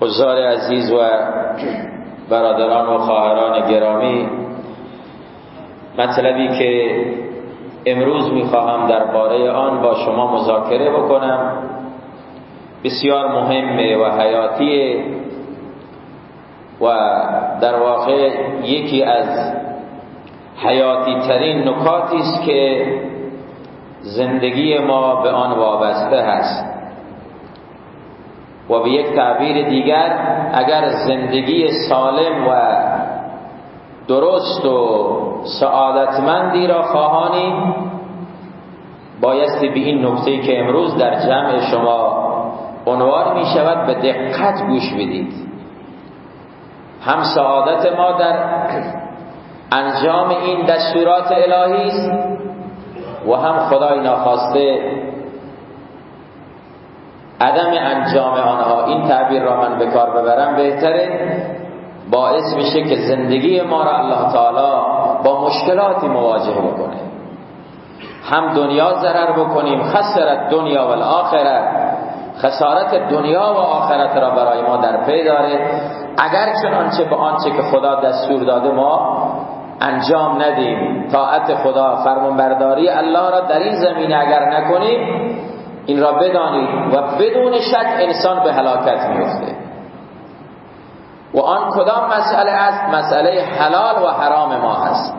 حضار عزیز و برادران و خواهران گرامی مطلبی که امروز می‌خواهم درباره آن با شما مذاکره بکنم بسیار مهمه و حیاتیه و در واقع یکی از حیاتی ترین نکاتی است که زندگی ما به آن وابسته هست. و به یک تعبیر دیگر اگر زندگی سالم و درست و سعادتمندی را خواهانیم بایستی به این نکته که امروز در جمع شما عنوان می شود به دقت گوش بدید. هم سعادت ما در انجام این دستورات الهی است و هم خدای ناخواسته عدم انجام آنها این تعبیر را من به کار ببرم بهتره. باعث میشه که زندگی ما را الله تعالی با مشکلاتی مواجه بکنه. هم دنیا ضرر بکنیم خسرت دنیا و الاخره خسارت دنیا و آخرت را برای ما در پی داره. اگر چنانچه به آنچه که خدا دستور داده ما انجام ندیم طاعت خدا فرمانبرداری الله را در این زمینه اگر نکنیم این را بدانید و بدون شک انسان به هلاکت میفته و آن کدام مسئله است؟ مسئله حلال و حرام ما هست.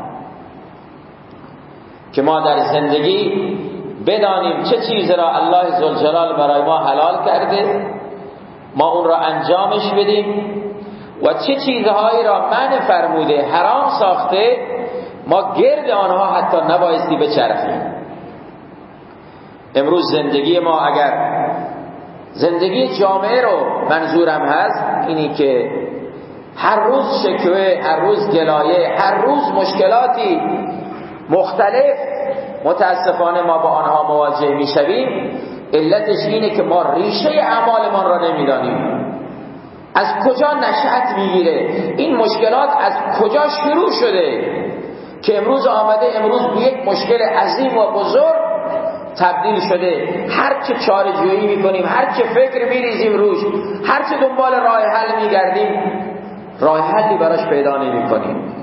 که ما در زندگی بدانیم چه چیز را الله زلجلال برای ما حلال کرده ما اون را انجامش بدیم و چه چیزهایی را من فرموده حرام ساخته ما گرد آنها حتی نبایستی بچرخیم. امروز زندگی ما اگر زندگی جامعه رو منظورم هست اینی که هر روز شکوه هر روز گلایه هر روز مشکلاتی مختلف متاسفانه ما با آنها مواجه می‌شویم. علتش اینه که ما ریشه اعمالمان را نمی‌دانیم. از کجا نشأت می‌گیره؟ این مشکلات از کجا شروع شده؟ که امروز آمده امروز به یک مشکل عظیم و بزرگ تبدیل شده. هر چه چاره جویی می‌کنیم هر چه فکر میریزیم روش هر چه دنبال راه حل میگردیم راه حلی براش پیدا نمی‌کنیم.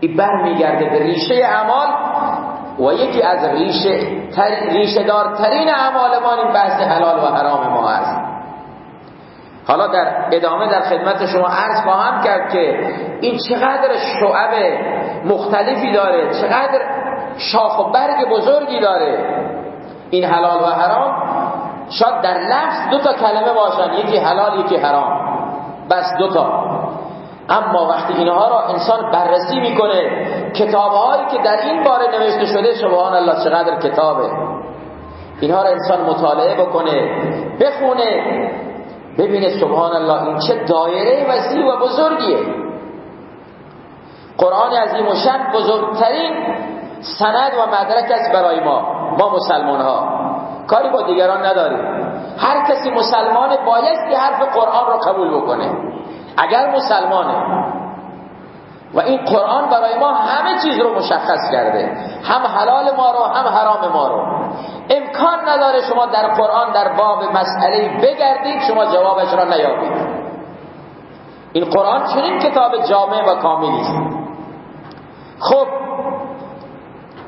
این بر میگرده به ریشه اعمال و یکی از ریشه, تر... ریشه دارترین اعمال ما این بحث حلال و حرام ما هست حالا در ادامه در خدمت شما عرض خواهم کرد که این چقدر شعب مختلفی داره چقدر شاخ و برگ بزرگی داره. این حلال و حرام شاید در لفظ دو تا کلمه باشن یکی حلال یکی حرام. بس دو تا. اما وقتی اینها را انسان بررسی می‌کنه کتابهایی که در این باره نوشته شده سبحان الله چقدر کتابه. اینها را انسان مطالعه بکنه بخونه ببینه سبحان الله این چه دایره وسیع و بزرگیه. قرآن عظیم و شن بزرگترین سند و مدرک است برای ما. ما مسلمان ها کاری با دیگران نداریم. هر کسی مسلمان باید که حرف قرآن را قبول بکنه. اگر مسلمانه. و این قرآن برای ما همه چیز رو مشخص کرده. هم حلال ما رو هم حرام ما رو. امکان نداره شما در قرآن در باب مسئله بگردید شما جوابش را نیابید. این قرآن چنین کتاب جامع و کاملی است. خب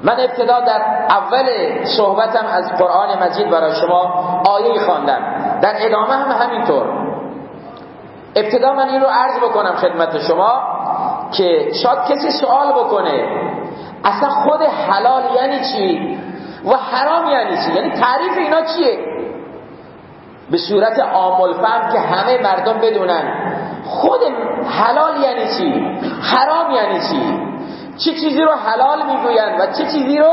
من ابتدا در اول صحبتم از قرآن مجید برای شما آیه خواندم. در ادامه هم همینطور. ابتدا من این رو عرض بکنم خدمت شما که شاید کسی سوال بکنه. اصلا خود حلال یعنی چی؟ و حرام یعنی چی؟ یعنی تعریف اینا چیه؟ به صورت آمول فهم که همه مردم بدونن. خود حلال یعنی چی؟ حرام یعنی چی؟ چه چیزی رو حلال می‌گوین و چه چیزی رو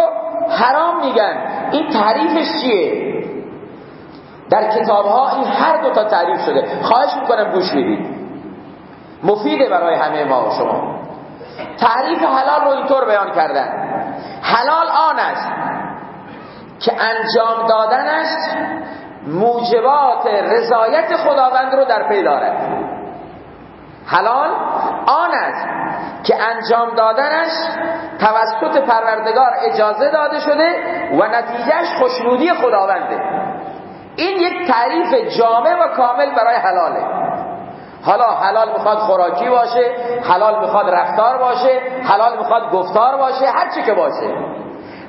حرام میگن؟ این تعریفش چیه؟ در کتاب ها این هر دو تا تعریف شده. خواهش می‌کنم گوش بدید. مفیده برای همه ما و شما. تعریف حلال رو اینطور بیان کردن. حلال آن است که انجام دادنش موجبات رضایت خداوند رو در پی دارد. حلال آن است که انجام دادنش توسط پروردگار اجازه داده شده و نتیجهش خوشنودی خداونده. این یک تعریف جامع و کامل برای حلاله. حالا حلال می‌خواد خوراکی باشه حلال می‌خواد رفتار باشه حلال می‌خواد گفتار باشه هر چی که باشه.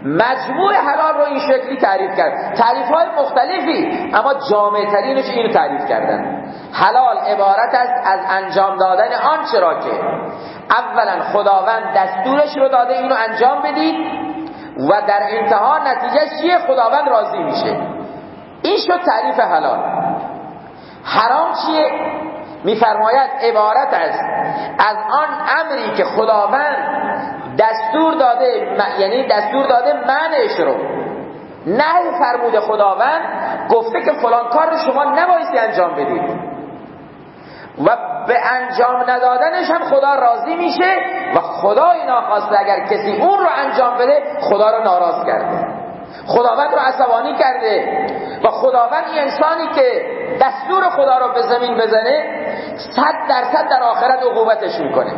مجموع حلال رو این شکلی تعریف کرد. تعریف های مختلفی اما جامع ترینش اینو تعریف کردن. حلال عبارت است از انجام دادن آنچه را که اولا خداوند دستورش رو داده اینو انجام بدید و در انتها نتیجه چیه؟ خداوند راضی میشه. این شد تعریف حلال. حرام چیه؟ میفرماید عبارت است از آن امری که خداوند دستور داده یعنی دستور داده منش رو. نه فرمود خداوند گفته که فلان کار رو شما نبایستی انجام بدید. و به انجام ندادنش هم خدا راضی میشه و خدا اینا خواسته اگر کسی اون رو انجام بده خدا رو ناراض کرده. خداوند رو عصبانی کرده. و خداوند این انسانی که دستور خدا رو به زمین بزنه صد درصد در آخرت عقوبتش می‌کنه.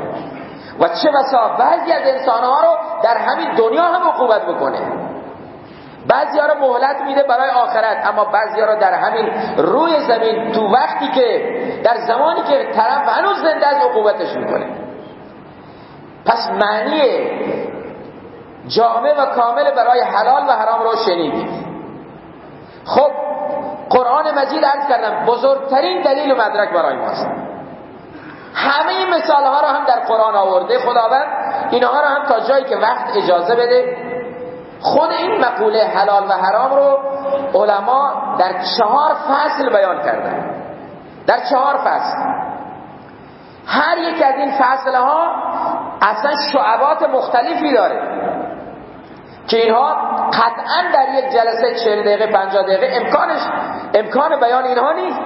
و چه بسا بعضی از انسانها رو در همین دنیا هم عقوبت بکنه. بعضی ها رو مهلت میده برای آخرت اما بعضی ها رو در همین روی زمین تو وقتی که در زمانی که طرف هنوز زنده از عقوبتش می‌کنه. پس معنی جامع و کامل برای حلال و حرام رو شنیدید خب قرآن مجید عرض کردم بزرگترین دلیل و مدرک برای ماست. همه این مثال ها رو هم در قرآن آورده. خداوند اینها رو هم تا جایی که وقت اجازه بده خود این مقوله حلال و حرام رو علما در چهار فصل بیان کردن. در چهار فصل. هر یک از این فصل ها اصلا شعبات مختلفی داره که اینها قطعا در یک جلسه 40 دقیقه 50 دقیقه امکانش امکان بیان اینها نیست.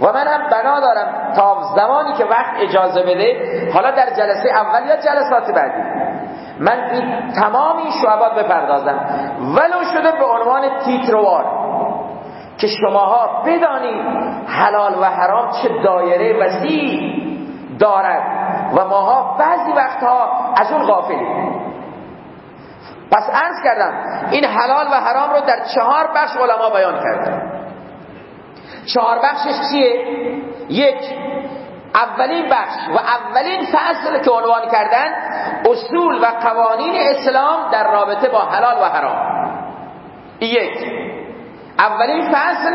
و من هم بنا دارم تا زمانی که وقت اجازه بده حالا در جلسه اول یا جلسات بعدی. من این تمام این شعبات بپردازم. ولو شده به عنوان تیتروار که شماها بدانید حلال و حرام چه دایره وسیع دارد و ماها بعضی وقتها از اون غافلیم. پس ارز کردم این حلال و حرام رو در چهار بخش علما بیان کردن. چهار بخشش چیه؟ یک اولین بخش و اولین فصل که عنوان کردن اصول و قوانین اسلام در رابطه با حلال و حرام. یک اولین فصل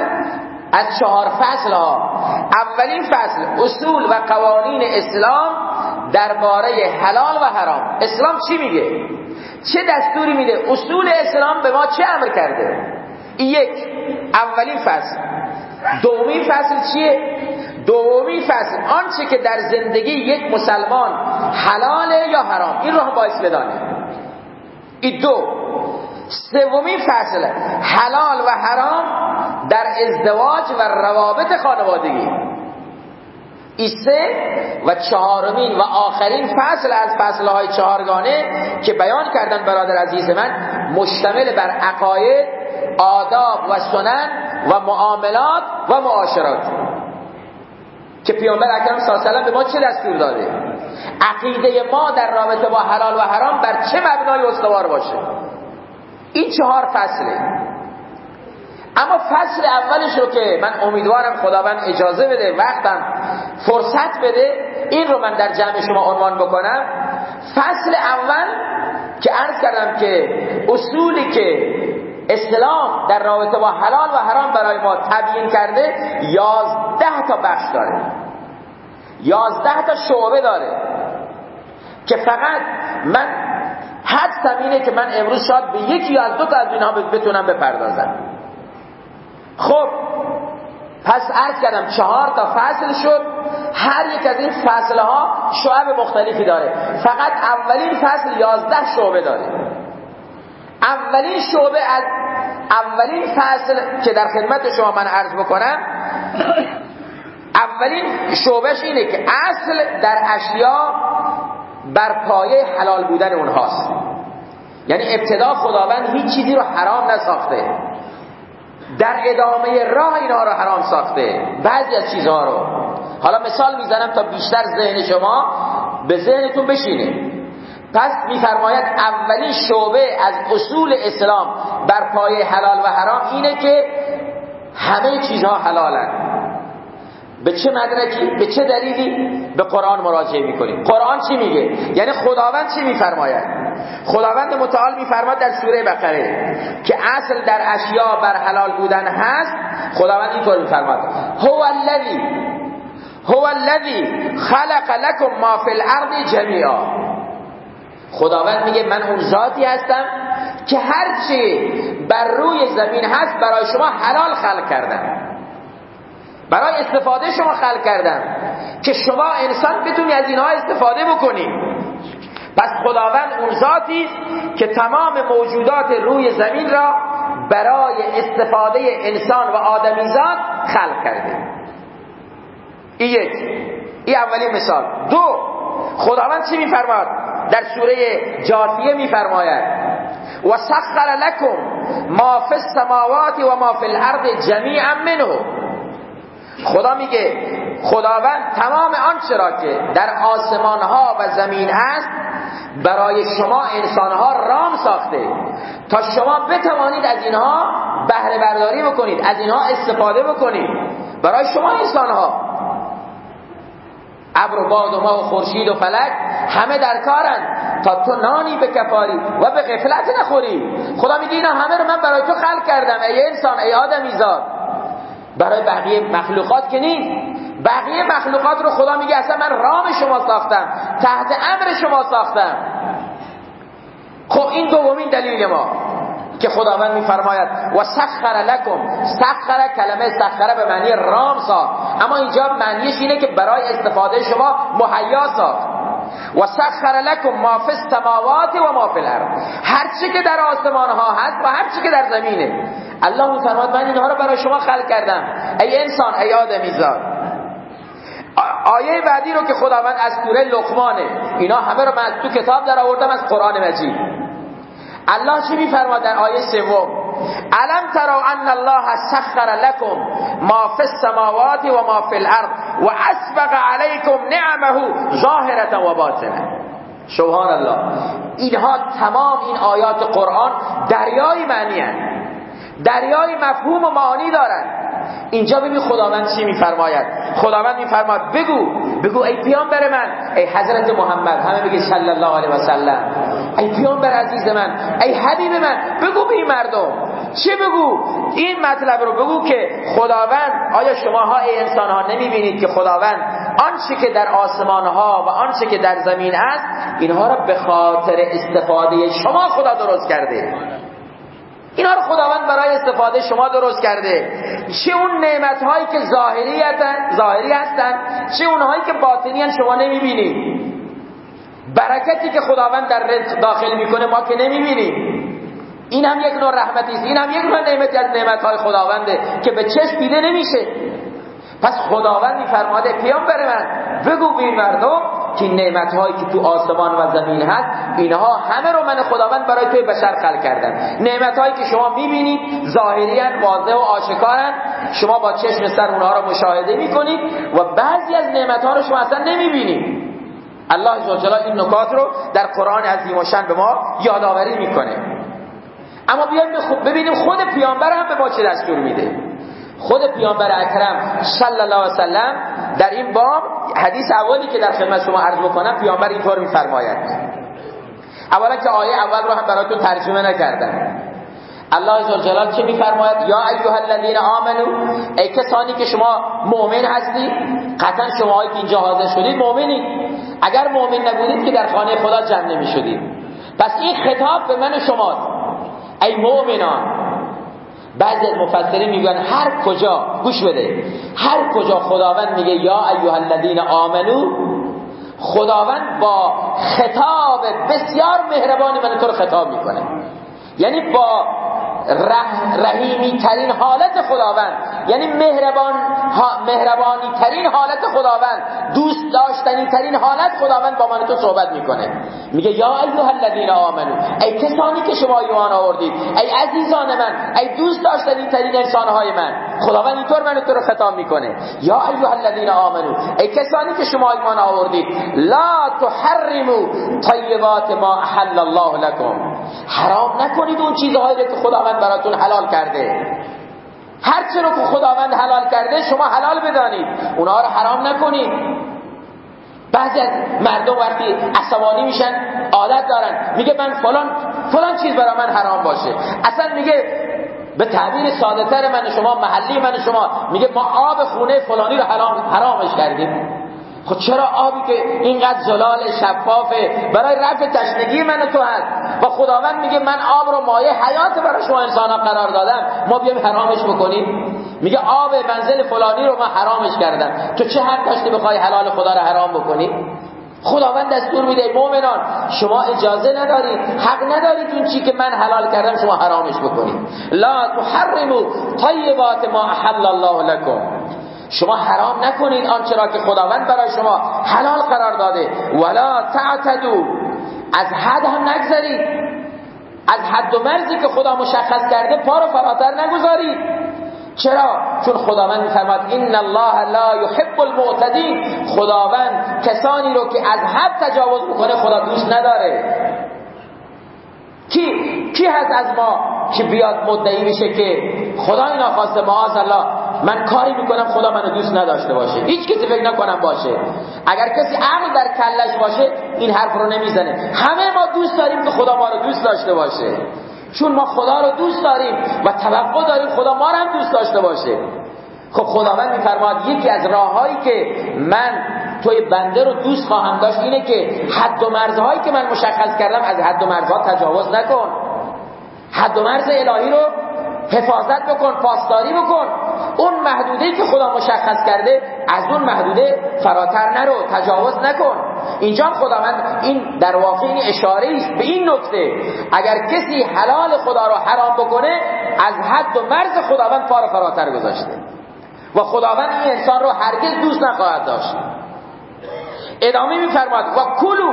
از چهار فصل ها. اولین فصل اصول و قوانین اسلام درباره حلال و حرام. اسلام چی میگه؟ چه دستوری میده؟ اصول اسلام به ما چه امر کرده؟ یک اولین فصل. دومی فصل چیه؟ دومی فصل. آنچه که در زندگی یک مسلمان حلاله یا حرام این رو هم باعث بدانه. این دو. سومی فصل حلال و حرام در ازدواج و روابط خانوادگی. این سه و چهارمین و آخرین فصل از فصلهای چهارگانه که بیان کردن برادر عزیز من مشتمل بر عقاید آداب و سنن و معاملات و معاشرات. که پیامبر اکرم صلی الله به ما چه دستور داده؟ عقیده ما در رابطه با حلال و حرام بر چه مبنای استوار باشه؟ این چهار فصله. اما فصل اولش رو که من امیدوارم خداوند اجازه بده وقتم فرصت بده این رو من در جمع شما عنوان بکنم. فصل اول که عرض کردم که اصولی که اسلام در رابطه با حلال و حرام برای ما تبیین کرده یازده تا بخش داره. یازده تا شعبه داره که فقط من حدسم اینه که من امروز شاید به یکی از دو تا از اینها بتونم بپردازم. خب پس عرض کردم چهار تا فصل شد. هر یک از این فصل ها شعب مختلفی داره. فقط اولین فصل یازده شعبه داره. اولین شعبه از اولین فصل که در خدمت شما من عرض بکنم اولین شعبهش اینه که اصل در اشیا بر پایه حلال بودن اونهاست. یعنی ابتدا خداوند هیچ چیزی رو حرام نساخته. در ادامه راه اینها رو حرام ساخته. بعضی از چیزها رو. حالا مثال می‌زنم تا بیشتر ذهن شما به ذهنتون بشینه. پس میفرماید اولین شعبه از اصول اسلام بر پای حلال و حرام اینه که همه چیزها حلالن. به چه مدرکی به چه دلیلی؟ به قرآن مراجعه می‌کنیم. قرآن چی میگه؟ یعنی خداوند چی میفرماید؟ خداوند متعال میفرماد در سوره بقره که اصل در اشیاء بر حلال بودن هست خداوند اینطور میفرماد هو الذی هو الذی خلق لكم ما فی الارض جمیعا. خداوند میگه من اون ذاتی هستم که هرچی بر روی زمین هست برای شما حلال خلق کردم. برای استفاده شما خلق کردم. که شما انسان بتونی از اینها استفاده بکنی. پس خداوند اون ذاتی که تمام موجودات روی زمین را برای استفاده انسان و آدمیزاد خلق کرده. این یک. این اولی مثال. دو. خداوند چی میفرماد؟ در سوره جاثیه میفرماید و سخر لکم ما فی السماوات و ما فی الارض جمیعا منه. خدا میگه خداوند تمام آنچه را که در آسمان ها و زمین هست برای شما انسان ها رام ساخته. تا شما بتوانید از اینها بهره برداری بکنید از اینها استفاده بکنید. برای شما انسان ها ابر و باد و ماه و خورشید و فلک همه در کارن. تا تو نانی بکفاری و به غفلت نخوری. خدا میگه اینا همه رو من برای تو خلق کردم ای انسان ای آدمی زاد برای بقیه مخلوقات که نیست بقیه مخلوقات رو خدا میگه اصلا من رام شما ساختم تحت امر شما ساختم. خب این دومین دلیل ما که خداوند میفرماید و سخر لکم. سخر کلمه سخر به معنی رام ساخت. اما اینجا معنیش اینه که برای استفاده شما مهیا ساخت. و سخر لکم ما فی السماوات و ما فی الارض. هر چی که در آسمان ها هست و هر چی که در زمینه. الله میفرماد من اینها رو برای شما خلق کردم. ای انسان ای آدمی زاد آیه بعدی رو که خداوند از سوره لقمانه. اینا همه رو من تو کتاب در آوردم از قرآن مجید. الله چی میفرماد در آیه سوم؟ علم تروا ان الله سخر لكم ما في السماوات وما في الارض واسبغ عليكم نعمه ظاهره و باطنه سبحان الله. اینها تمام این آیات قرآن دریای معنی دریای مفهوم و معانی دارند اینجا ببین خداوند چی میفرماید. خداوند میفرماید بگو بگو ای پیامبر من ای حضرت محمد همه بگی صلی الله علیه و سلم. ای پیامبر عزیز من ای حبیب من بگو به این مردم. چه بگو؟ این مطلب رو بگو که خداوند آیا شماها ای انسان ها نمی‌بینید که خداوند آنچه که در آسمان ها و آنچه که در زمین است اینها را به خاطر استفاده شما خدا درست کرده. اینا رو خداوند برای استفاده شما درست کرده. چه اون نعمت هایی که ظاهری هستن ظاهری هستن چه اونهایی که باطنی هستن شما نمی‌بینید. برکتی که خداوند در رزق داخل می‌کنه ما که نمی‌بینیم. این هم یک نوع رحمتی است. این هم یک نوع نعمتی از نعمت های خداونده که به چشم دیده نمیشه. پس خداوند میفرماده پیامبر من بگو به مردم که نعمت هایی که تو آسمان و زمین هست اینها همه رو من خداوند برای توی بشر خلق کردم نعمت هایی که شما می‌بینید ظاهری واضح و آشکارن شما با چشم سر اونها رو مشاهده می‌کنید و بعضی از نعمت ها رو شما اصلا نمی‌بینید. الله عزوجل این نکات رو در قرآن عظیم و شن به ما یادآوری می‌کنه. اما بیایم ببینیم خود پیامبر هم به ما چه دستور میده. خود پیامبر اکرم صلی الله علیه و سلم در این باب حدیث اولی که در خدمت شما عرض بکنم پیامبر اینطور میفرماید. اولا که آیه اول رو هم براتون ترجمه نکردم. الله عزوجلال چه میفرماید؟ یا ایها الذین آمنو ای کسانی که شما مؤمن هستید قطعا شما که اینجا حاضر شدید مؤمنید. اگر مؤمن نبودید که در خانه خدا جمع نمی‌شدید. پس این خطاب به من و شما ای مؤمنان بعضی از مفسرین میگن هر کجا گوش بده هر کجا خداوند میگه یا ایها الذین آمنو خداوند با خطاب بسیار مهربانی من تو رو خطاب می‌کنه. یعنی با رحیمی ترین حالت خداوند. یعنی مهربان مهربانی ترین حالت خداوند دوست داشتنی ترین حالت خداوند با من تو صحبت می‌کنه. میگه یا ایها الذین آمنو ای کسانی که شما ایمان آوردید ای عزیزان من ای دوست داشتنی ترین انسانهای من. خداوند اینطور من تو رو خطاب می‌کنه. یا ایها الذین آمنو ای کسانی که شما ایمان آوردید لا تحرموا طیبات ما احل الله لكم حرام نکنید اون چیزهایی که خداوند براتون حلال کرده. هر چه رو که خداوند حلال کرده شما حلال بدانید. اونها رو حرام نکنید. بعضی از مردم وقتی عصبانی میشن عادت دارن. میگه من فلان فلان چیز برای من حرام باشه. اصلا میگه به تعبیر ساده تر من شما محلی من شما میگه ما آب خونه فلانی رو حرام حرامش کردیم. خب چرا آبی که اینقدر زلال شفافه؟ برای رفع تشنگی من تو هست. و خداوند میگه من آب رو مایه حیات برای شما انسان ها قرار دادم. ما بیایم حرامش بکنیم. میگه آب منزل فلانی رو من حرامش کردم. تو چه حق داشتی بخوای حلال خدا رو حرام بکنی؟ خداوند دستور میده مؤمنان شما اجازه ندارید حق ندارید اون چی که من حلال کردم شما حرامش بکنید لا تحرموا طیبات ما احل الله لكم شما حرام نکنید آنچه را که خداوند برای شما حلال قرار داده. ولا تعتدو از حد هم نگذارید از حد و مرزی که خدا مشخص کرده پا رو فراتر نگذارید. چرا؟ چون خداوند میفرماد ان الله لا يحب المعتدین. خداوند کسانی رو که از حد تجاوز می‌کنه خدا دوست نداره. کی؟ کی هست از ما که بیاد مدعی میشه که خدا اینا خواسته معاذ الله من کاری می‌کنم خدا منو دوست نداشته باشه. هیچ کسی فکر نکنم باشه. اگر کسی عقل در کلش باشه این حرف رو نمی‌زنه. همه ما دوست داریم که خدا ما رو دوست داشته باشه. چون ما خدا رو دوست داریم و توقع داریم خدا ما رو هم دوست داشته باشه. خب خداوند میفرماد یکی از راههایی که من توی بنده رو دوست خواهم داشت اینه که حد و مرزهایی که من مشخص کردم از حد و مرزها تجاوز نکن. حد و مرز الهی رو حفاظت بکن پاسداری بکن. اون محدوده که خدا مشخص کرده از اون محدوده فراتر نرو تجاوز نکن. اینجا خداوند این در واقع این اشاره است به این نکته. اگر کسی حلال خدا رو حرام بکنه از حد و مرز خداوند پا فراتر گذاشته. و خداوند این انسان رو هرگز دوست نخواهد داشت. ادامه میفرماد و کلو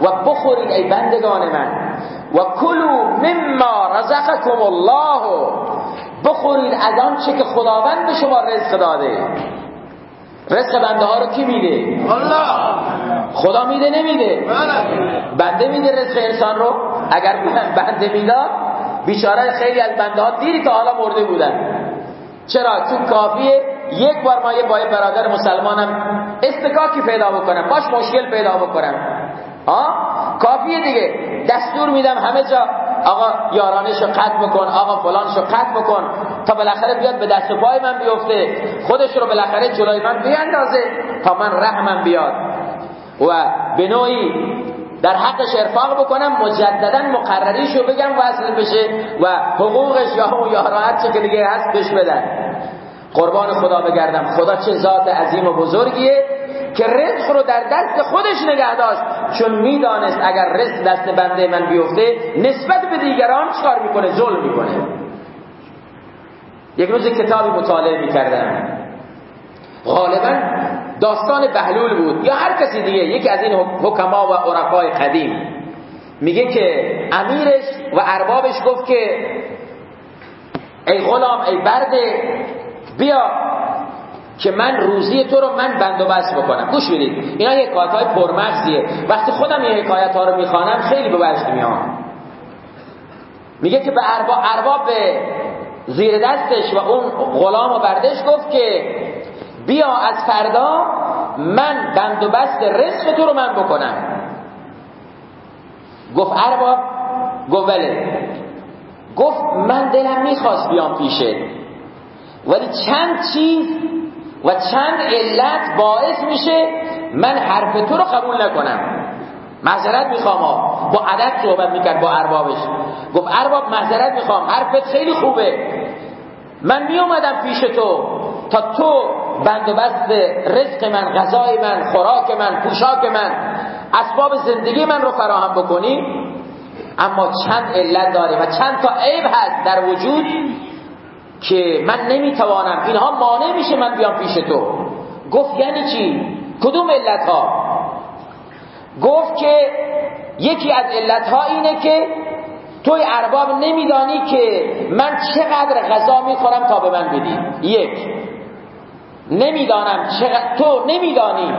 و بخورید ای بندگان من. و کلو مما رزقکم الله. بخورید از آن چه که خداوند به شما رزق داده. رزق بنده ها رو کی میده؟ الله. خدا میده نمیده. بله. بنده میده رزق انسان رو؟ اگر بنده می‌داد بیچاره خیلی از بنده ها دیری تا حالا مرده بودن. چرا؟ چون کافیه یک بار ما یه با برادر مسلمانم استکاکی پیدا بکنم. باش مشکل پیدا بکنم. ها کافیه دیگه. دستور میدم همه جا آقا یارانشو قطع بکن آقا فلانشو قطع بکن تا بالاخره بیاد به دست پای من بیفته. خودش رو بالاخره جلوی من بیاندازه تا من رحمم بیاد. و به نوعی در حقش ارفاق بکنم مجددا مقرریشو بگم وصل بشه و حقوقش یا اون یارانت چه که دیگه هست بش بدن. قربان خدا بگردم خدا چه ذات عظیم و بزرگیه. که رزق رو در دست خودش نگه داشت. چون می‌دانست اگر رزق دست بنده من بیفته نسبت به دیگران چکار می‌کنه؟ ظلم می‌کنه. یک روز کتابی مطالعه می‌کردم. غالبا داستان بهلول بود یا هر کسی دیگه یکی از این حکما و عرفای قدیم. میگه که امیرش و اربابش گفت که ای غلام ای برده بیا که من روزی تو رو من بند بکنم. گوش بدید. اینا حکایت های پرمغزیه وقتی خودم این حکایت ها رو می‌خوانم خیلی به وجد میام. میگه که به ارباب, ارباب زیر دستش و اون غلام و بردش گفت که بیا از فردا من بند و رزق تو رو من بکنم. گفت ارباب گفت بله. گفت من دلم می‌خواست بیام پیشه ولی چند چیز و چند علت باعث میشه من حرف تو رو قبول نکنم. معذرت می‌خوام با عدد صحبت می‌کرد با اربابش. گفت ارباب معذرت می‌خوام. حرفت خیلی خوبه. من میومدم پیش تو تا تو بند و بست رزق من غذای من خوراک من پوشاک من اسباب زندگی من رو فراهم بکنی. اما چند علت داره و چند تا عیب هست در وجود که من نمی‌توانم اینها مانع میشه من بیام پیش تو. گفت یعنی چی؟ کدوم علت ها گفت که یکی از علت ها اینه که توی ارباب نمیدانی که من چقدر غذا می‌خورم تا به من بدی. یک. نمی‌دانم چقدر تو نمیدانی.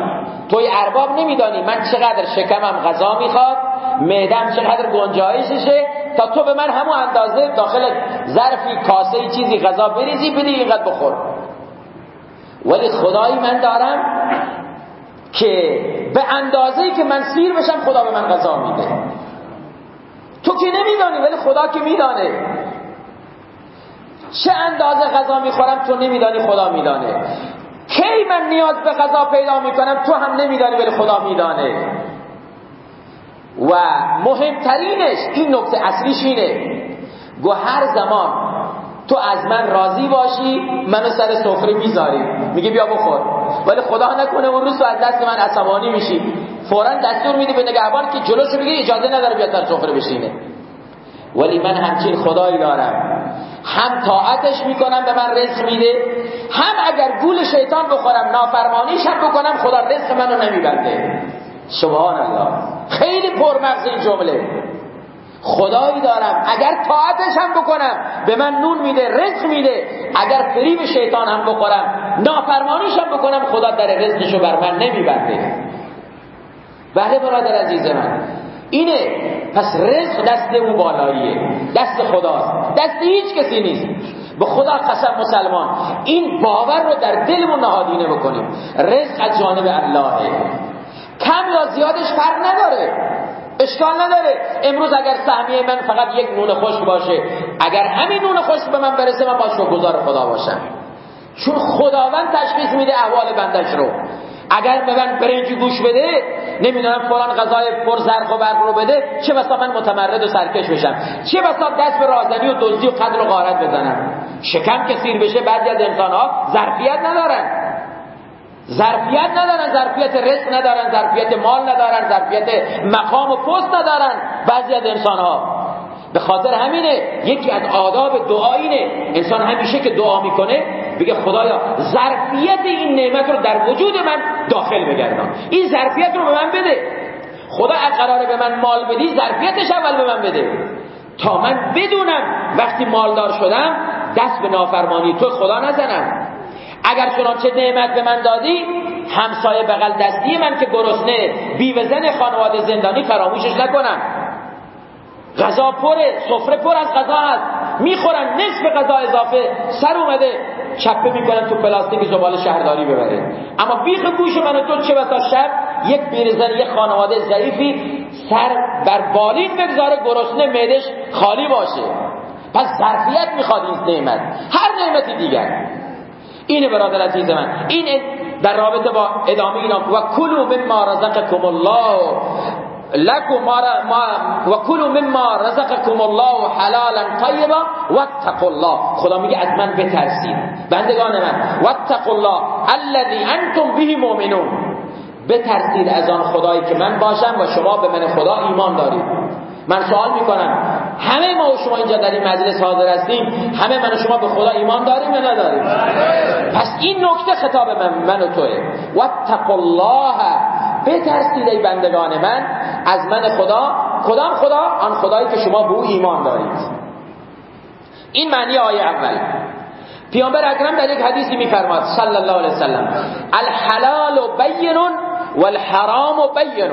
توی ارباب نمیدانی من چقدر شکمم غذا می‌خواد معدم چقدر گنجایششه تا تو به من همون اندازه داخل ظرفی کاسه چیزی غذا بریزی بدی اینقدر بخور. ولی خدایی من دارم که به اندازه که من سیر بشم خدا به من غذا میده. تو که نمیدانی ولی خدا که میدانه. چه اندازه غذا می‌خورم تو نمیدانی خدا میدانه. کی من نیاز به غذا پیدا می‌کنم تو هم نمیدانی ولی خدا میدانه. و مهمترینش این نکته اصلیش اینه. گو هر زمان تو از من راضی باشی منو سر سفره می‌ذاری. میگه بیا بخور. ولی خدا نکنه اون روز از دست من عصبانی میشی. فورا دستور میده به نگهبان که جلوشو بگیری اجازه نداره بیاد سر سفره بشینه. ولی من همچین خدایی دارم. هم طاعتش می‌کنم به من رزق میده. هم اگر گول شیطان بخورم نافرمانیش هم بکنم خدا رزق منو نمیبنده. سبحان الله خیلی پرمغز این جمله. خدایی دارم. اگر طاعتش هم بکنم به من نون میده رزق میده اگر فریب شیطان هم بخورم نافرمانیش هم بکنم خدا در رزقشو بر من نمیبنده. بله برادر عزیز من. اینه. پس رزق دست او بالاییه. دست خداست. دست هیچ کسی نیست. به خدا قسم مسلمان این باور رو در دلمون نهادینه بکنیم. رزق از جانب اللهه. کم یا زیادش فرق نداره. اشکال نداره. امروز اگر سهمیه من فقط یک نون خشک باشه اگر همین نون خشک به من برسه من با گذار خدا باشم. چون خداوند تشخیص میده احوال بندش رو. اگر به من برنج گوش بده نمی‌دونم فلان غذای پر زرق و برق رو بده چه بسا من متمرد و سرکش بشم؟ چه بسا دست به رازنی و دزدی و قدر و غارت بزنم؟ شکم که سیر بشه بعضی از انسان ها ظرفیت ندارن. ظرفیت ندارن ظرفیت رزق ندارن ظرفیت مال ندارن ظرفیت مقام و پست ندارن بعضی از انسان ها به خاطر همینه یکی از آداب دعا اینه. انسان همیشه که دعا می‌کنه بگه خدایا ظرفیت این نعمت رو در وجود من داخل بگردان. این ظرفیت رو به من بده. خدا از قراره به من مال بدی ظرفیتش اول به من بده. تا من بدونم وقتی مالدار شدم دست به نافرمانی تو خدا نزنم. اگر چنانچه نعمت به من دادی همسایه بغل دستی من که گرسنه بی زن خانواده زندانی فراموشش نکنم. غذا پره سفره پر از غذا هست. می‌خورن نصف غذا اضافه. سر اومده چپه می‌کنن تو پلاستیک زبال شهرداری ببره. اما بیخ گوش من تو چه بسا شب؟ یک بیرزن یک خانواده ضعیفی سر بر بالین بگذاره گرسنه معدش خالی باشه. پس ظرفیت می‌خواد این نعمت. هر نعمتی دیگر. اینه برادر عزیز من این در رابطه با ادامه اینا و کلو مما رزقکم الله ما و کلو مما رزقکم الله حلالا طیبا واتقوا الله خدا میگه از من بترسید. بندگان من واتقوا الله الذي انتم به مؤمنون. بترسید از آن خدایی که من باشم و شما به من خدا ایمان دارید. من سوال می‌کنم. همه ما و شما اینجا در این مجلس حاضر هستیم. همه من و شما به خدا ایمان داریم یا نداریم؟ پس این نکته خطاب من, من و توه. واتقوا الله. بترسید ای بندگان من از من خدا. کدام خدا؟ آن خدایی که شما به او ایمان دارید. این معنی آیه اول. پیامبر اکرم در یک حدیثی میفرماد صلی الله علیه وسلم الحلال بین والحرام بین.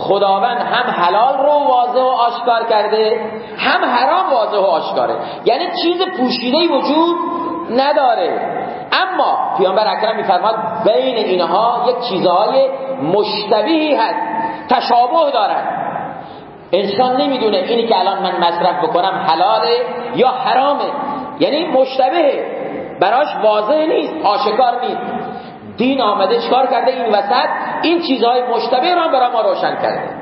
خداوند هم حلال رو واضح و آشکار کرده هم حرام واضح و آشکاره. یعنی چیز پوشیده وجود نداره. اما پیامبر اکرم میفرماد بین اینها یک چیزهای مشتبهی هست تشابه دارن. انسان نمی‌دونه اینی که الان من مصرف بکنم حلاله یا حرامه. یعنی مشتبهه. براش واضح نیست آشکار نیست. دین آمده چکار کرده این وسط؟ این چیزهای مشتبه را برای ما روشن کرده.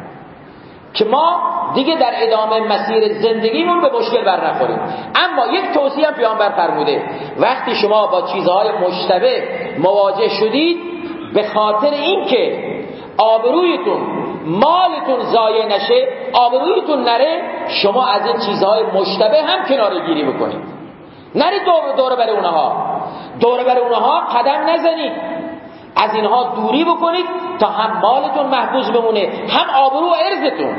که ما دیگه در ادامه مسیر زندگیمون به مشکل بر نخوریم. اما یک توصیه هم پیامبر فرموده وقتی شما با چیزهای مشتبه مواجه شدید به خاطر اینکه آبرویتون مالتون ضایع نشه آبرویتون نره شما از این چیزهای مشتبه هم کنار گیری بکنید. نرید دور, دور بر اونها. دور بر اونها قدم نزنید. از اینها دوری بکنید تا هم مالتون محفوظ بمونه هم آبرو و ارزتون.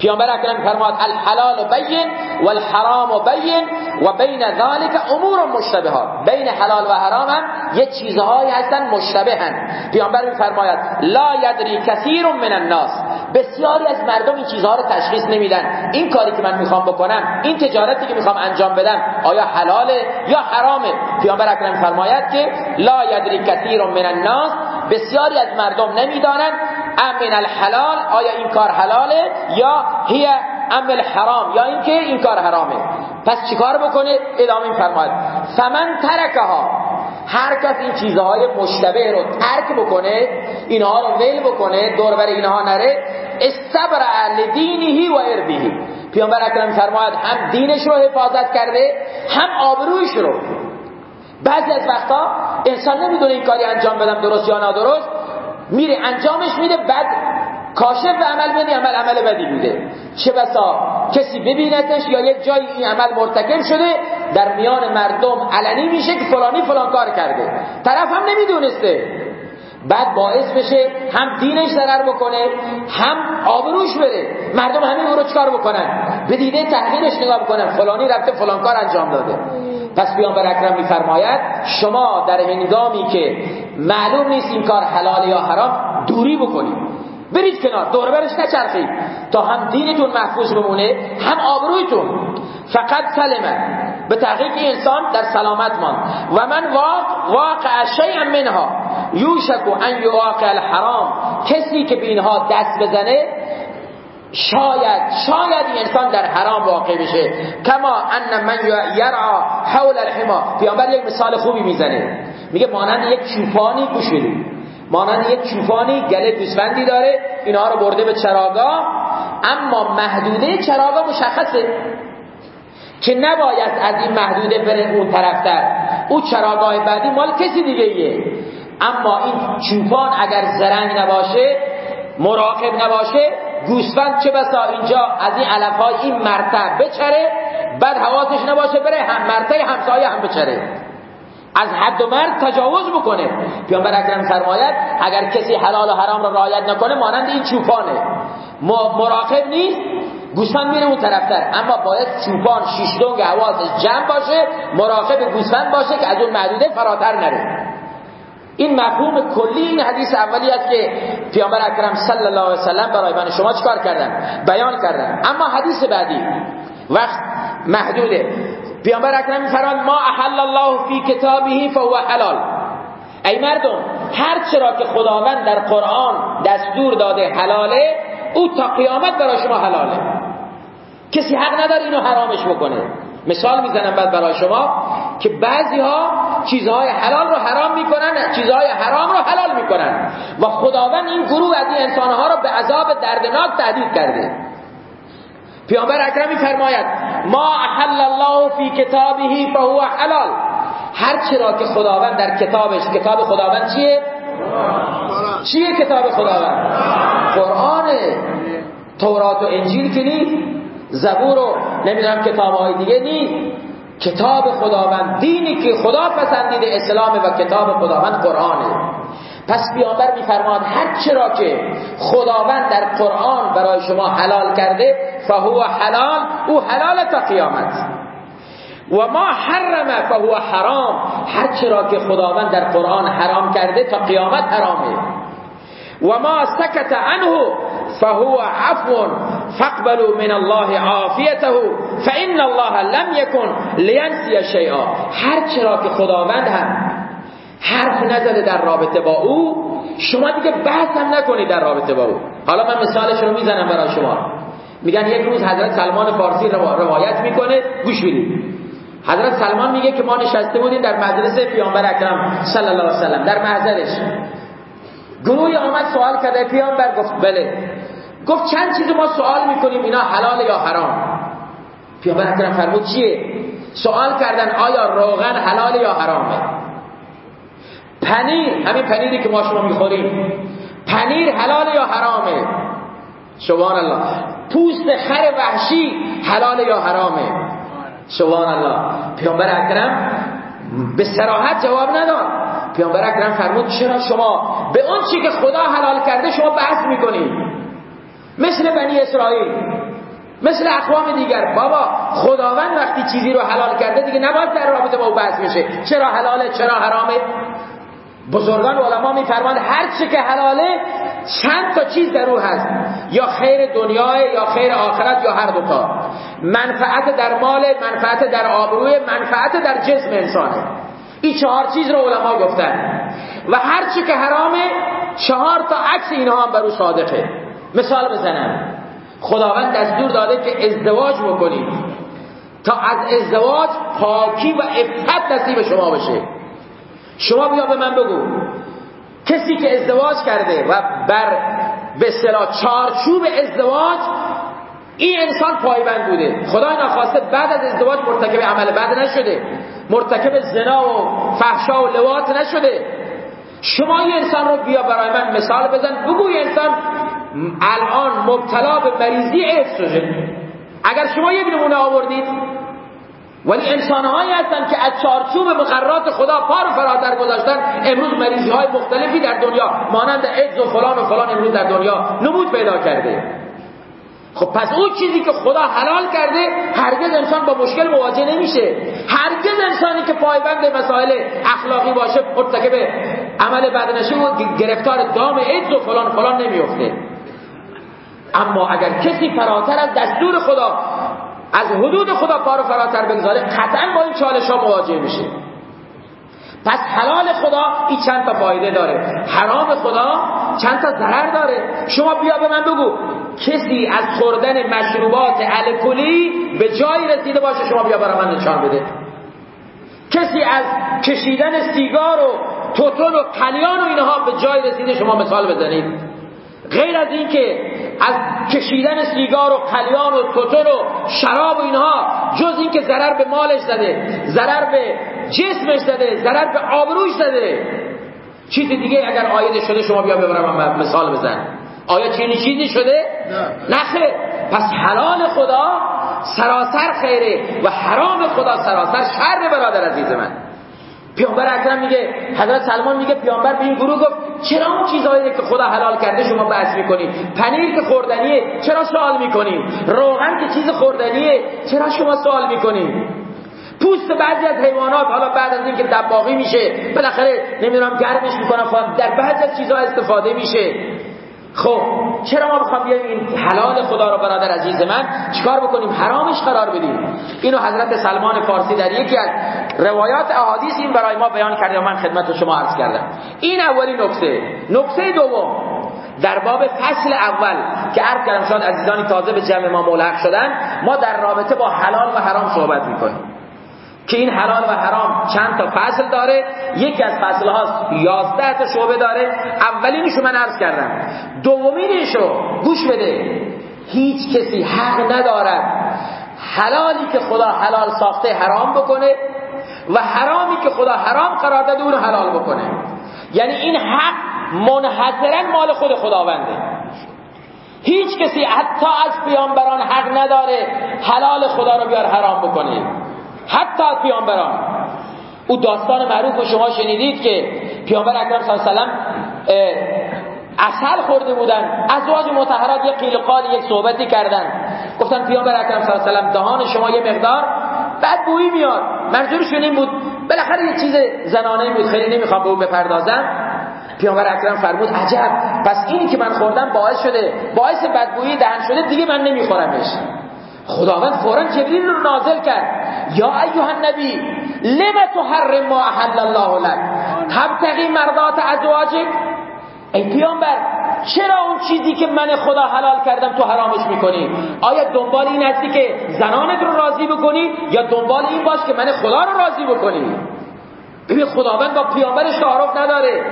پیامبر اکرم فرماد الحلال بین والحرام بین و بین ذلك امور مشتبهات بین حلال و حرام هم یه چیزهایی هستن مشتبهن. پیامبر میفرماید لا یدری کثیر من الناس. بسیاری از مردم این چیزها رو تشخیص نمیدن. این کاری که من می‌خوام بکنم این تجارتی که می‌خوام انجام بدم آیا حلاله یا حرامه؟ پیامبر اکرم فرماید که لا یدری کثیر من الناس. بسیاری از مردم نمی‌دانند امن الحلال آیا این کار حلاله یا هی امن حرام یا اینکه این کار حرامه. پس چیکار بکنه؟ ادامه فرماید. فمن ترکها هر کس این چیزهای مشتبه رو ترک بکنه اینها رو ول بکنه دور بر اینها نره. استبر لدینه و اربیه پیامبر اکرم فرماید هم دینش رو حفاظت کرده هم آبرویش رو. بعضی از وقتا انسان نمی‌دونه این کاری انجام بدم درست یا نادرست. میره انجامش میده بعد کاشف به عمل بدی عمل عمل بدی بوده. چه بسا؟ کسی ببینتش یا یک جایی این عمل مرتکب شده در میان مردم علنی میشه که فلانی فلان کار کرده. طرف هم نمی‌دونسته. بعد باعث بشه هم دینش ضرر بکنه هم آبروش بره. مردم همین رو چکار بکنن؟ به دیده تحقیرش نگاه بکنن. فلانی رفته فلان کار انجام داده. پس بر اکرم میفرماید شما در هنگامی که معلوم نیست این کار حلال یا حرام دوری بکنید. برید کنار دور برش نچرخید. تا هم دینتون محفوظ بمونه هم آبرویتون. فقط سلمه به تحقیق انسان در سلامت ماند. و من واقع شیئا منها. یوشک ان یواقع الحرام. کسی که به اینها دست بزنه شاید شاید انسان در حرام واقع بشه. کما ان من یرعا حول الحما. پیامبر یک مثال خوبی می‌زنه. میگه مانند یک چوپانی گوش مانند یک چوپانی گله گوسفندی داره اینها رو برده به چراگاه. اما محدوده چراگاه مشخصه که نباید از این محدوده بره اون طرفتر او چراگاه بعدی مال کسی دیگه ایه. اما این چوپان اگر زرنگ نباشه مراقب نباشه گوسفند چه بسا اینجا از این علف های این مرتب بچره بعد حواسش نباشه بره هم مرتب همسایه هم بچره. از حد و مرد تجاوز بکنه. پیامبر اکرم فرماید اگر کسی حلال و حرام را رعایت نکنه مانند این چوپانه. مراقب نیست گوسفند میره اون طرفتر. اما باید چوپان شیشتونگ حواسش جمع باشه مراقب گوسفند باشه که از اون محدوده فراتر نره. این مفهوم کلی این حدیث اولی است که پیامبر اکرم صلی الله علیه وسلم برای من شما چیکار کردن؟ بیان کردن. اما حدیث بعدی. وقت محدوده. پیامبر اکرم فرمان ما احل الله فی کتابه فهو حلال. ای مردم هر چرا که خداوند در قرآن دستور داده حلاله او تا قیامت برای شما حلاله. کسی حق نداره اینو حرامش بکنه. مثال می‌زنم بعد برای شما که بعضی ها چیزهای حلال رو حرام می‌کنن چیزهای حرام رو حلال می‌کنن. و خداوند این گروه از این انسانها رو به عذاب دردناک تهدید کرده. پیامبر اکرم فرماید ما احل الله فی کتابه فهو حلال. هر چرا که خداوند در کتابش کتاب خداوند چیه؟ چیه کتاب خداوند؟ قرآن تورات و انجیل که نیست زبور و نمی‌دونم کتاب های دیگه نیست کتاب خداوند دینی که خدا پسندیده اسلام و کتاب خداوند قرآنه. پس پیامبر میفرماد هر چرا که خداوند در قرآن برای شما حلال کرده فهو حلال او حلال تا قیامت. و ما حرم فهو حرام. هر چرا که خداوند در قرآن حرام کرده تا قیامت حرامه. و ما سکت عنه فهو عفو فاقبلوا من الله عافیته فان الله لم يكن لینسی شیئا. هر چرا که خداوند هم حرف نزده در رابطه با او. شما دیگه بحث هم نکنید در رابطه با او. حالا من مثالش رو می‌زنم برای شما. میگن یک روز حضرت سلمان فارسی روایت می‌کنه گوش بدید. حضرت سلمان میگه که ما نشسته بودیم در مجلس پیامبر اکرم صلی الله علیه وسلم در محضرش گروهی آمد سوال کرده پیامبر؟ گفت بله. گفت چند چیز ما سوال می‌کنیم اینا حلال یا حرام؟ پیامبر اکرم فرمود چیه؟ سوال کردن آیا روغن حلال یا حرامه؟ پنیر همین پنیری که ما شما می‌خوریم. پنیر حلال یا حرامه؟ سبحان الله پوست خر وحشی حلال یا حرامه؟ سبحان الله پیامبر اکرم به سراحت جواب نداد. پیامبر اکرم فرمود چرا شما به اون چی که خدا حلال کرده شما بحث می‌کنید؟ مثل بنی اسرائیل مثل اقوام دیگر. بابا خداوند وقتی چیزی رو حلال کرده دیگه نباید در رابطه با او بحث بشه. چرا حلاله چرا حرامه؟ بزرگان علما میفرماند هر چی که حلاله چند تا چیز در او هست. یا خیر دنیا یا خیر آخرت یا هر دوتا منفعت در مال منفعت در آبروی منفعت در جسم انسانه. این چهار چیز رو علما گفتن. و هر چی که حرامه چهار تا عکس اینها هم بر او صادقه. مثال بزنم. خداوند دستور داده که ازدواج بکنید تا از ازدواج پاکی و افت نصیب شما بشه. شما بیا به من بگو. کسی که ازدواج کرده و بر به اصطلاح چارچوب ازدواج این انسان پایبند بوده. خدای ناخواسته بعد از ازدواج مرتکب عمل بد نشده. مرتکب زنا و فحشا و لوات نشده. شما این انسان رو بیا برای من مثال بزن. بگو این انسان الان مبتلا به مریضی ایدز شده. اگر شما یک نمونه آوردید ولی انسان هایی هستن که از چارچوب مقررات خدا پار فراتر گذاشتن امروز مریضی های مختلفی در دنیا مانند ایدز و فلان و فلان امروز در دنیا نمود پیدا کرده. خب پس اون چیزی که خدا حلال کرده هرگز انسان با مشکل مواجه نمیشه. هرگز انسانی که پایبند مسائل اخلاقی باشه مرتکب عمل بد نشه و گرفتار دام ایدز و فلان فلان نمیفته. اما اگر کسی فراتر از دستور خدا از حدود خدا کار فراتر بگذاره قطعا با این چالش ها مواجه میشه. پس حلال خدا این چند تا فایده داره. حرام خدا چند تا ضرر داره. شما بیا به من بگو کسی از خوردن مشروبات الکلی به جایی رسیده باشه شما بیا برای من نشان بده. کسی از کشیدن سیگار و توتون و کلیان و اینها به جای رسیده شما مثال بزنید. غیر از این که از کشیدن سیگار و قلیان و توتر و شراب و اینها جز اینکه ضرر به مالش زده ضرر به جسمش زده ضرر به آبروش زده. چیز دیگه اگر آیده شده شما بیا ببرم مثال بزن. آیا چنین چیزی شده؟ نه. نخه پس حلال خدا سراسر خیره و حرام خدا سراسر شر برادر عزیز من. پیامبر اکرم میگه حضرت سلمان میگه پیامبر به این گروه گفت چرا اون چیزهایی که خدا حلال کرده شما بحث می‌کنید پنیر که خوردنیه چرا سوال می‌کنید روغن که چیز خوردنیه چرا شما سوال می‌کنید پوست بعضی از حیوانات حالا بعد از اینکه دباغی میشه بالاخره نمی‌دونم گرمش می‌کنم در بعضی از چیزها استفاده میشه. خب چرا ما بخوام بیایم این حلال خدا رو برادر عزیز من چیکار بکنیم؟ حرامش قرار بدیم. اینو حضرت سلمان فارسی در یکی از روایات احادیث این برای ما بیان کرده و من خدمت شما عرض کردم. این اولی نکته. نکته دوم. در باب فصل اول که عرض کردم شاید عزیزانی تازه به جمع ما ملحق شدن ما در رابطه با حلال و حرام صحبت می‌کنیم. که این حلال و حرام چند تا فصل داره یکی از فصل هاست یازده تا شعبه داره. اولینشو من عرض کردم. دومینشو گوش بده. هیچ کسی حق ندارد حلالی که خدا حلال ساخته حرام بکنه و حرامی که خدا حرام قرار داده اونو حلال بکنه. یعنی این حق منحصرا مال خود خداونده. هیچ کسی حتی از پیامبران حق نداره حلال خدا رو بیار حرام بکنه. حتی پیامبران. او داستان معروف شما شنیدید که پیامبر اکرم صلی الله علیه و اصل خورده بودن. ازواج متحرات یک قیل قال یک صحبتی کردن. گفتن پیامبر اکرم صلی الله علیه و دهان شما یه مقدار بعد بویی میاد. منظورشون این بود بالاخره یه چیز زنانه بود خیلی نمی‌خوام به اون بپردازم. پیامبر اکرم فرمود عجب. پس اینی که من خوردم باعث شده باعث بدبویی دهن شده دیگه من نمیخورمش. خداوند فورا جبریل رو نازل کرد. یا ایها النبی لما تحرم ما احل الله لك؟ تبتغی مرضات ازواجک ای پیامبر چرا اون چیزی که من خدا حلال کردم تو حرامش می‌کنی؟ آیا دنبال این هستی که زنانت رو راضی بکنی یا دنبال این باش که من خدا رو راضی بکنی؟ ببین خداوند با پیامبرش تعارف نداره.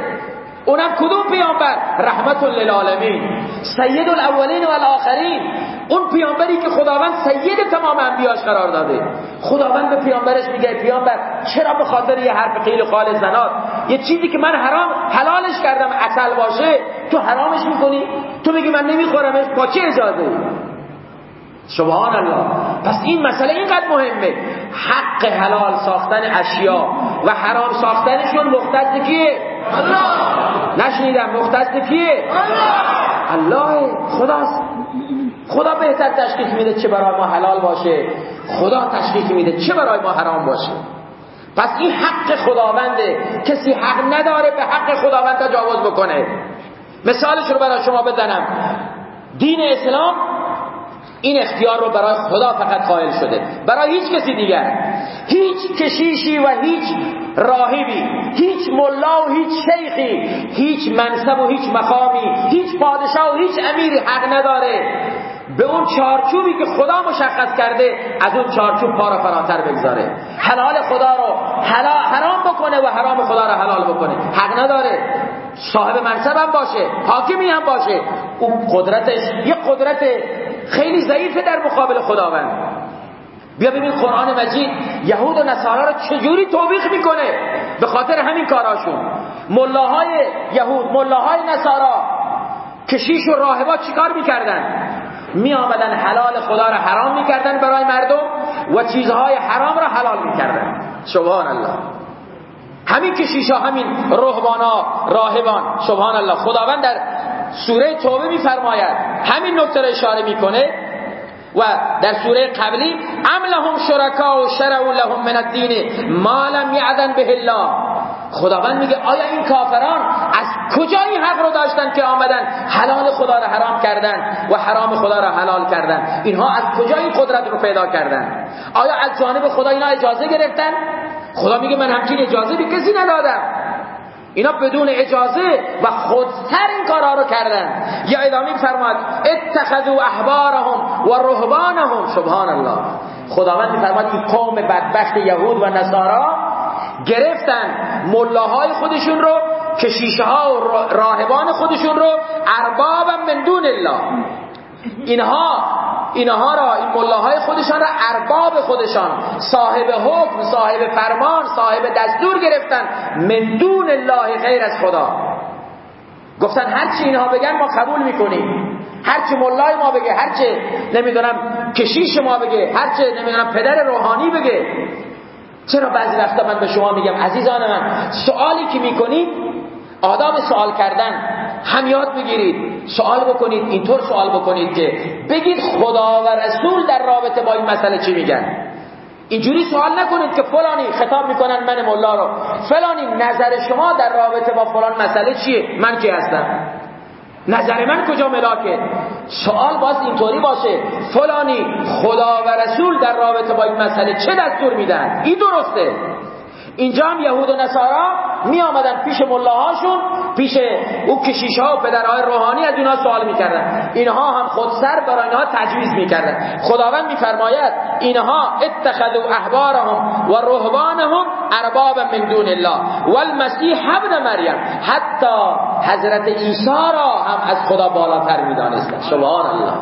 اونم کدوم پیامبر؟ رحمت للعالمین. سید الاولین و الاخرین. اون پیامبری که خداوند سید تمام انبیاش قرار داده. خداوند به پیامبرش میگه پیامبر چرا به خاطر یه حرف قیل خال زنات؟ یه چیزی که من حرام حلالش کردم اصل باشه تو حرامش می‌کنی؟ تو میگی من نمیخورمش با چه اجازه؟ سبحان الله. پس این مسئله اینقدر مهمه. حق حلال ساختن اشیا و حرام ساختنشون مختص کیه؟ الله! نشنیدم مختص کیه؟ الله! الله خداست. خدا بهتر تشخیص میده چه برای ما حلال باشه. خدا تشخیص میده چه برای ما حرام باشه. پس این حق خداونده. کسی حق نداره به حق خداوند تجاوز بکنه. مثالش رو برای شما بزنم. دین اسلام این اختیار رو برای خدا فقط قائل شده. برای هیچ کسی دیگر. هیچ کشیشی و هیچ راهبی هیچ ملا و هیچ شیخی هیچ منصب و هیچ مقامی هیچ پادشاه و هیچ امیری حق نداره. به اون چارچوبی که خدا مشخص کرده از اون چارچوب پا را فراتر بگذاره. حلال خدا رو حرام بکنه و حرام خدا رو حلال بکنه. حق نداره. صاحب منصب هم باشه حاکمی هم باشه. اون قدرتش یه قدرت خیلی ضعیفه در مقابل خداوند. بیا ببین قرآن مجید یهود و نصارا رو چجوری توبیخ می‌کنه؟ به خاطر همین کاراشون. ملاهای یهود ملاهای نصارا کشیش و راهبا چیکار می‌کردن؟ می آمدن حلال خدا را حرام می‌کردن برای مردم و چیزهای حرام را حلال می‌کردن. سبحان الله همین کشیشا همین رهبانا راهبان. سبحان الله خداوند در سوره توبه میفرماید. همین نکته را اشاره می‌کنه و در سوره قبلی ام لهم شرکا و شرعوا لهم من الدین ما لم یعدن به الله. خداوند میگه آیا این کافران از کجا این حق رو داشتن که آمدن؟ حلال خدا را حرام کردن و حرام خدا را حلال کردن. اینها از کجا این قدرت رو پیدا کردن؟ آیا از جانب خدا اینا اجازه گرفتن؟ خدا میگه من همچین اجازه به کسی ندادم. اینا بدون اجازه و خودسر این کارا رو کردن. یا ادامه فرماد اتخذوا احبارهم و رهبانهم. سبحان الله. خداوند میفرماد این قوم بدبخت یهود و نصارا گرفتن ملاهای خودشون رو کشیشه ها و راهبان خودشون رو اربابا من دون الله. اینها اینها را این ملاهای خودشان را ارباب خودشان صاحب حکم صاحب فرمان صاحب دستور گرفتن من دون الله غیر از خدا. گفتن هرچی اینها بگن ما قبول می‌کنیم. هرچی ملای ما بگه هرچی نمی‌دونم کشیش ما بگه هرچی نمی‌دونم پدر روحانی بگه. چرا بعضی وقتا من به شما میگم عزیزان من سوالی که می‌کنید آداب سوال کردن هم یاد بگیرید سوال بکنید اینطور سوال بکنید که بگید خدا و رسول در رابطه با این مسئله چی میگن. اینجوری سوال نکنید که فلانی خطاب می‌کنن من مولا رو. فلانی نظر شما در رابطه با فلان مسئله چیه؟ من کی هستم؟ نظر من کجا ملاکه؟ سوال باز اینطوری باشه. فلانی خدا و رسول در رابطه با این مسئله چه دستور میدن؟ این درسته. اینجا هم یهود و نصارا می آمدن پیش ملاهاشون پیش او کشیش ها و پدرهای روحانی از اینها سوال می‌کردن. اینها هم خود سر برای اینها تجویز می‌کردن. خداوند میفرماید اینها اتخذوا احبارهم و رهبانهم اربابا من دون الله. والمسیح ابن مریم. حتی حضرت عیسی را هم از خدا بالاتر می‌دانستند سبحان الله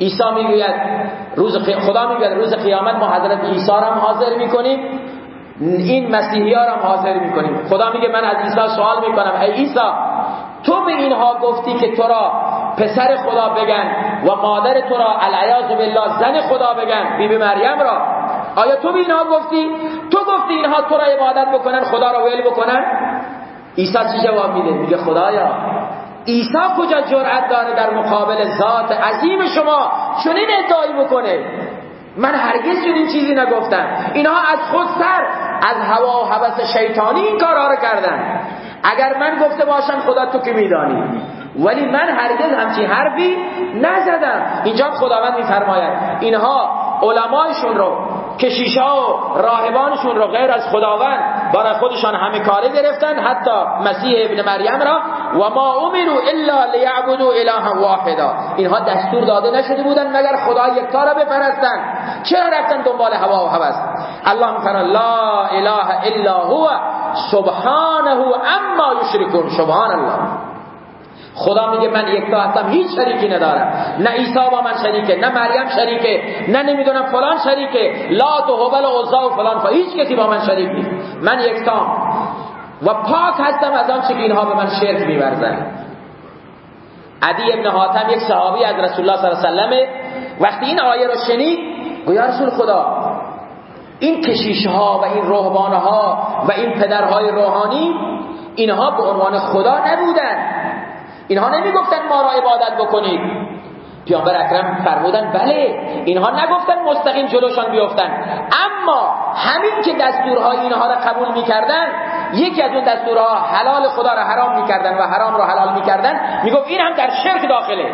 عیسی می‌گوید روز خدا می‌گوید روز قیامت ما حضرت عیسی را هم حاضر می‌کنیم. این مسیحی ها را حاضر می‌کنیم. خدا میگه من از عیسی سوال می‌کنم. ای عیسی تو به اینها گفتی که تو را پسر خدا بگن و مادر تو را العیاذ بالله زن خدا بگن بی بی مریم را. آیا تو به اینها گفتی؟ تو گفتی اینها تو را عبادت بکنن خدا را ویل بکنن؟ عیسی چی جواب میده؟ میگه خدایا عیسی کجا جرأت داره در مقابل ذات عظیم شما چنین ادعایی بکنه؟ من هرگز چنین چیزی نگفتم. اینها از خود سر از هوا و حوث شیطانی این کارها رو کردن. اگر من گفته باشم خدا تو که میدانی. ولی من هرگز همچین حرفی نزدم. اینجا خداوند میفرماید. اینها علمایشون رو کشیشا و راهبانشون رو غیر از خداوند برای خودشان همه کاره گرفتن حتی مسیح ابن مریم را. و ما امروا الا لیعبدوا الها واحدا. اینها دستور داده نشده بودن مگر خدا یکتا را بپرستن چرا رفتن دنبال هوا و هوس؟ الله میفرماید لا اله الا هو سبحانه اما یشركون سبحان الله. خدا میگه من یکتا هستم هیچ شریکی ندارم. نه عیسی با من شریکه نه مریم شریکه نه نمی‌دونم فلان شریکه. لا تو هبل و عزا و فلان فا هیچ کسی با من شریک نیست. من یکتا و پاک هستم از آنچه که اینها به من شرک میورزن عدی ابن حاتم یک صحابی از رسول الله صلی الله علیه و وقتی این آیه رو شنید گویا رسول خدا این کشیش ها و این روحبان ها و این پدرهای روحانی اینها به عنوان خدا نبودن اینها نمی‌گفتن ما را عبادت بکنید. پیامبر اکرم فرمودن بله اینها نگفتن مستقیم جلوشان بیفتن. اما همین که دستورهای اینها را قبول می‌کردن یکی از اون دستورها حلال خدا را حرام می‌کردن و حرام را حلال می‌کردن. می‌گفت این هم در شرک داخله.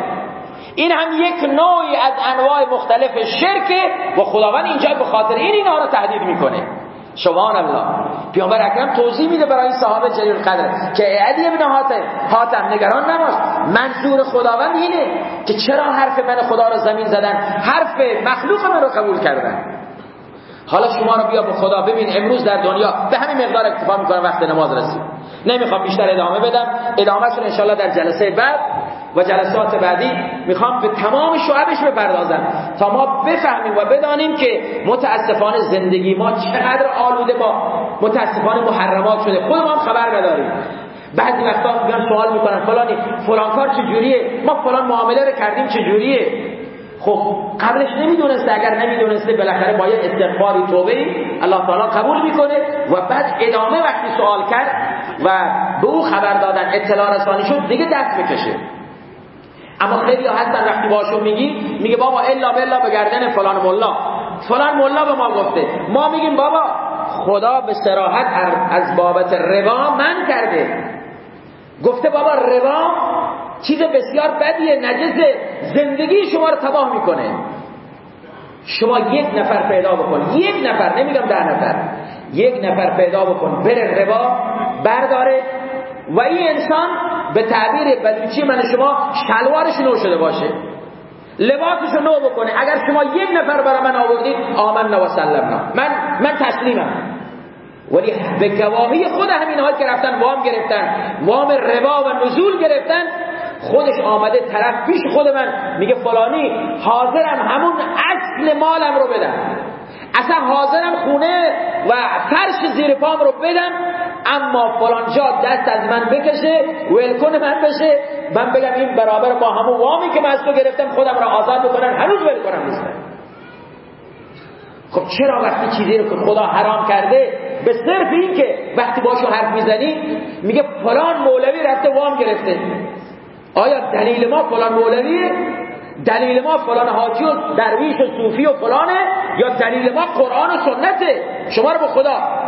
این هم یک نوعی از انواع مختلف شرکه و خداوند اینجا به خاطر این اینها را تهدید می‌کنه. سبحان الله پیامبر اکرم توضیح میده برای این صحابه جلیل قدر که علی ابن حاتم حاتم نگران نباش. منظور خداوند اینه که چرا حرف من خدا رو زمین زدن؟ حرف مخلوق من رو قبول کردن. حالا شما رو بیا به خدا ببین امروز در دنیا به همین مقدار اکتفا می‌کنم وقت نماز رسید. نمی‌خوام بیشتر ادامه بدم. ادامه شون انشالله در جلسه بعد و جلسات بعدی می‌خوام به تمام شعبش بپردازم تا ما بفهمیم و بدانیم که متاسفانه زندگی ما چقدر آلوده با متاسفانه محرمات شده. خود ما خبر نداریم. بعضی وقتا میگن سوال می‌کنن فلانی فلان کار چجوریه؟ ما فلان معامله رو کردیم چجوریه؟ خب قبلش نمی‌دونسته. اگر نمی‌دونسته بالاخره باید استغفاری توبه الله تعالی قبول می‌کنه و بعد ادامه وقتی سوال کرد و به او خبر دادن اطلاع رسانی شد دیگه دست بکشه. اما خیلی هستن وقتی باشون میگی میگه بابا الا بلا به گردن فلان ملا. فلان ملا به ما گفته. ما میگیم بابا خدا به سراحت از بابت ربا من کرده. گفته بابا ربا چیز بسیار بدیه نجس زندگی شما رو تباه می‌کنه. شما یک نفر پیدا بکن. یک نفر نمیگم ده نفر. یک نفر پیدا بکن بره ربا برداره. و این انسان به تعبیر بدوچی من شما شلوارش نو شده باشه. لباسش نو بکنه. اگر شما یک نفر برای من آوردید آمن و سلمنا. من من تسلیمم. ولی به گواهی خود همین حال که رفتن وام گرفتن وام ربا و نزول گرفتن خودش آمده طرف پیش خود من. میگه فلانی حاضرم همون اصل مالم رو بدم. اصلا حاضرم خونه و فرش زیر پام رو بدم. اما فلان جا دست از من بکشه ولکن من بشه. من بگم این برابر با همون وامی که من از تو گرفتم خودم را آزاد بکنن هنوز ول کنم نیستم خب چرا وقتی چیزی رو که خدا حرام کرده به صرف این که وقتی باشو حرف می‌زنی میگه فلان مولوی رفته وام گرفته. آیا دلیل ما فلان مولویه؟ دلیل ما فلان حاجی و درویش و صوفی و فلانه؟ یا دلیل ما قرآن و سنته؟ شما رو به خدا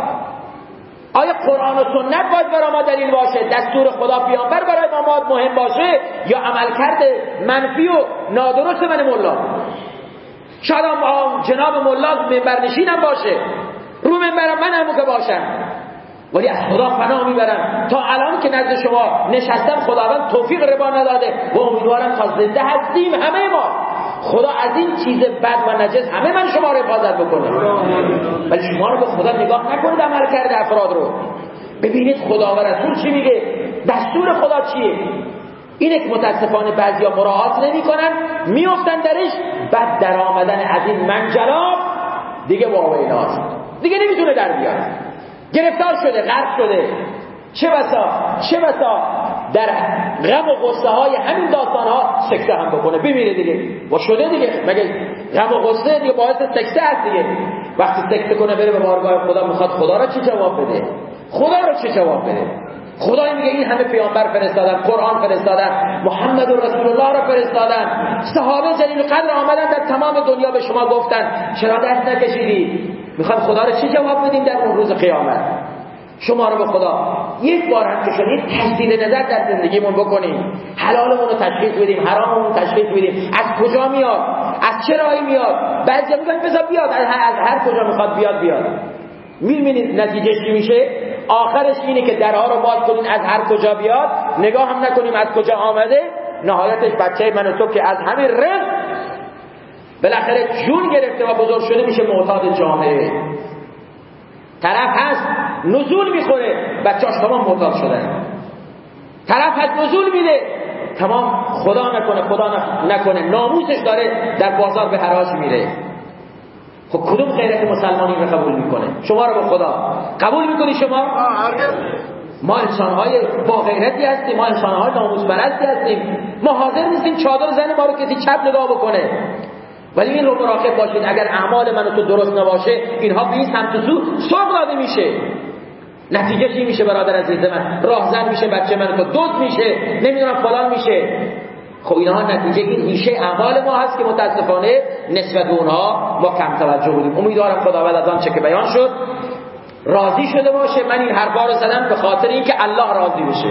آیا قرآن و سنت باید برای ما دلیل باشه؟ دستور خدا پیامبر برای ما مهم باشه؟ یا عملکرد منفی و نادرست من ملا؟ شاید جناب ملا منبر نشینم باشه. رو منبرم من هم که باشم ولی از خدا پناه می‌برم. تا الان که نزد شما نشستم خداوند توفیق ربا نداده. و امیدوارم تا زنده هستیم همه ما. خدا از این چیز بد و نجس همه من شما رو حفاظت بکنه. ولی شما رو به خدا نگاه نکنید عمل کرده افراد رو. ببینید خدا و رسول چی میگه؟ دستور خدا چیه؟ اینه که متاسفانه بعضیا مراعات نمی‌کنن میافتن درش بعد در آمدن از این منجلاب دیگه واویلاست دیگه نمی‌تونه در بیاد. گرفتار شده غرق شده. چه بسا؟ چه بسا؟ در غم و غصه های همین داستان ها سکته هم بکنه. بمیره دیگه. و شده دیگه. مگه غم و غصه دیگه باعث سکته هست دیگه. وقتی سکته کنه بره به بارگاه خدا می‌خواد خدا را چه جواب بده؟ خدا را چه جواب بده؟ خدا میگه این همه پیامبر فرستادن قرآن فرستادن محمد و رسول الله را فرستادن. صحابه جلیل قدر آمدن در تمام دنیا به شما گفتن چرا دست نکشیدی؟ می‌خواد خدا رو چی جواب بدیم در اون روز قیامت؟ شما رو به خدا یک بار هم که شدید تجدید نظر در زندگیمون بکنیم. حلالمون رو تشخیص بدیم حراممون تشخیص بدیم. از کجا میاد؟ از چه راهی میاد؟ بعضی میگن بذار بیاد از هر کجا می‌خواد بیاد بیاد. می‌بینید نتیجه چی میشه؟ آخرش اینه که درها رو باز کنین از هر کجا بیاد. نگاه هم نکنیم از کجا آمده. نهایتش بچه من و تو که از همین رزق بالاخره جون گرفته و بزرگ شده میشه معتاد جامعه. طرف هست. نزول می‌خوره بچهاش تمام معتاد شدن طرف هست نزول میده. تمام خدا نکنه خدا نکنه. ناموسش داره در بازار به حراج میره. خب کدوم غیرت مسلمانی رو قبول می‌کنه؟ شما رو به خدا. قبول می‌کنی شما؟ ما انسانهای با غیرتی هستیم. ما انسانهای ناموس برستی هستیم. ما حاضر نیستیم چادر زن ما رو کسی چپ نگاه بکنه. ولی این رو مراقب باشید. اگر اعمال من تو درست نباشه اینها به این سمت سو سوق داده میشه. نتیجه چی میشه برادر عزیز من؟ راهزن میشه بچه من تو دوست میشه نمی‌دونم فلان میشه. خب اینها نتیجه این ریشه اعمال ما هست که متاسفانه نسبت به اونها ما کم توجه بودیم. امیدوارم خداوند از آنچه که بیان شد راضی شده باشه. من این حرفا رو زدم به خاطر اینکه الله راضی بشه.